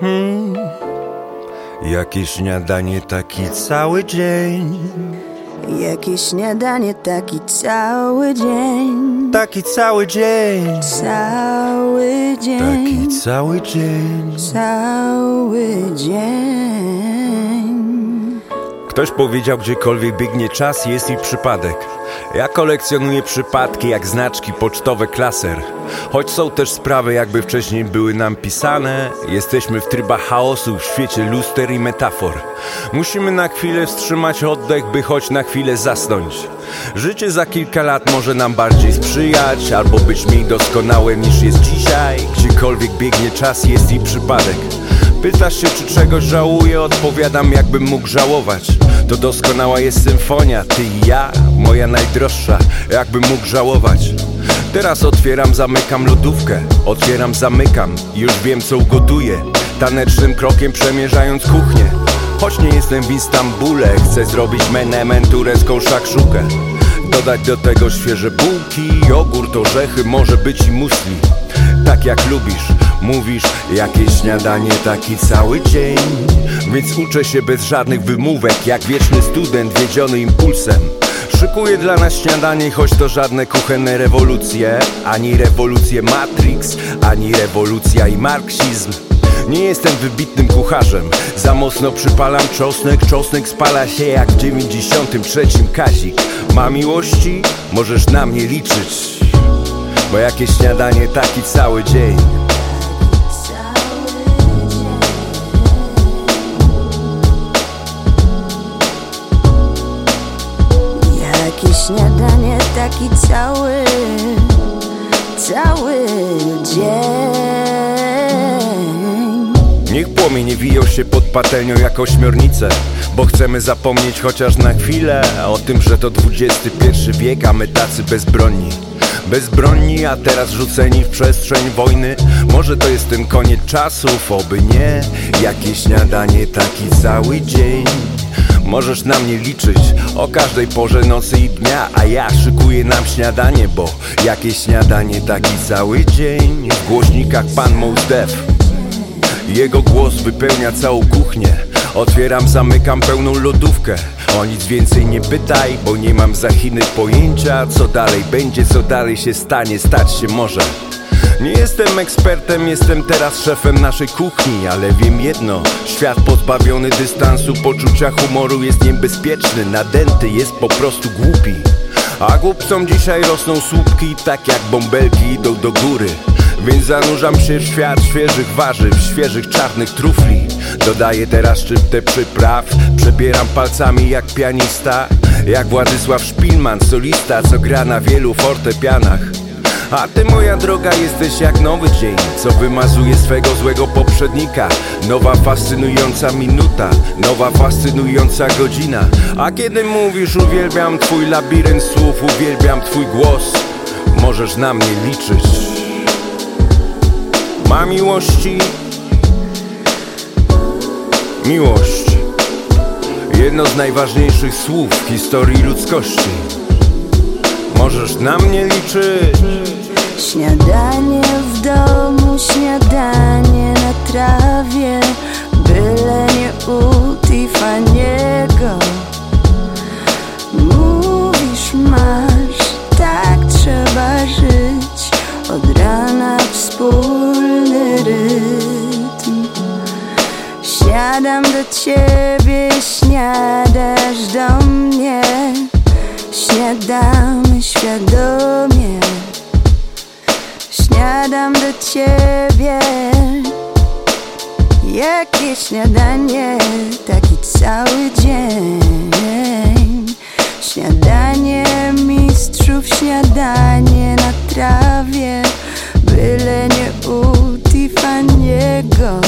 Hmm. Jakie śniadanie taki cały dzień? Jakie śniadanie taki cały dzień? Taki cały dzień. Cały dzień. Taki cały dzień. Cały dzień Ktoś powiedział, gdziekolwiek biegnie czas, jest i przypadek. Ja kolekcjonuję przypadki jak znaczki pocztowe klaser. Choć są też sprawy, jakby wcześniej były nam pisane, jesteśmy w trybach chaosu w świecie luster i metafor. Musimy na chwilę wstrzymać oddech, by choć na chwilę zasnąć. Życie za kilka lat może nam bardziej sprzyjać, albo być mniej doskonałe niż jest dzisiaj. Gdziekolwiek biegnie czas, jest i przypadek. Pytasz się, czy czegoś żałuję? Odpowiadam, jakbym mógł żałować. To doskonała jest symfonia, ty i ja, moja najdroższa, jakbym mógł żałować. Teraz otwieram, zamykam lodówkę, otwieram, zamykam już wiem, co ugotuję. Tanecznym krokiem przemierzając kuchnię. Choć nie jestem w Istambule, chcę zrobić menemen turecką szakszukę. Dodać do tego świeże bułki, jogurt, orzechy, może być i musli. Tak jak lubisz, mówisz, jakieś śniadanie taki cały dzień. Więc uczę się bez żadnych wymówek, jak wieczny student wiedziony impulsem. Szykuję dla nas śniadanie, choć to żadne kuchenne rewolucje Ani rewolucje Matrix, ani rewolucja i marksizm nie jestem wybitnym kucharzem Za mocno przypalam czosnek Czosnek spala się jak w 93 Kazik Ma miłości? Możesz na mnie liczyć Bo jakieś śniadanie taki cały dzień śniadanie taki cały Cały dzień. Niech płomień wiją się pod patelnią jak ośmiornice Bo chcemy zapomnieć chociaż na chwilę O tym, że to XXI wiek, a my tacy bezbronni. Bezbronni, a teraz rzuceni w przestrzeń wojny. Może to jest ten koniec czasów, oby nie. Jakie śniadanie taki cały dzień Możesz na mnie liczyć o każdej porze nocy i dnia A ja szykuję nam śniadanie, bo jakie śniadanie taki cały dzień. W głośnikach pan Mos Def jego głos wypełnia całą kuchnię. Otwieram, zamykam pełną lodówkę. O nic więcej nie pytaj, bo nie mam za Chiny pojęcia Co dalej będzie, co dalej się stanie, stać się może nie jestem ekspertem, jestem teraz szefem naszej kuchni Ale wiem jedno, świat pozbawiony dystansu Poczucia humoru jest niebezpieczny. Nadęty jest po prostu głupi. A głupcom dzisiaj rosną słupki Tak jak bąbelki idą do góry. Więc zanurzam się w świat świeżych warzyw, świeżych czarnych trufli. Dodaję teraz szczyptę przypraw Przebieram palcami jak pianista. Jak Władysław Szpilman, solista Co gra na wielu fortepianach a ty moja droga jesteś jak nowy dzień Co wymazuje swego złego poprzednika. Nowa fascynująca minuta Nowa fascynująca godzina. A kiedy mówisz uwielbiam twój labirynt słów Uwielbiam twój głos Możesz na mnie liczyć. Ma miłości? Miłość. Jedno z najważniejszych słów w historii ludzkości Możesz na mnie liczyć. Śniadanie w domu, śniadanie na trawie Byle nie u Tiffany'ego Mówisz masz, tak trzeba żyć Od rana wspólny rytm. Śniadam do ciebie, śniadasz do mnie Śniadamy Siadam do ciebie. Jakie śniadanie, taki cały dzień. Śniadanie mistrzów, śniadanie na trawie. Byle nie u Tiffany'ego.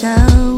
想。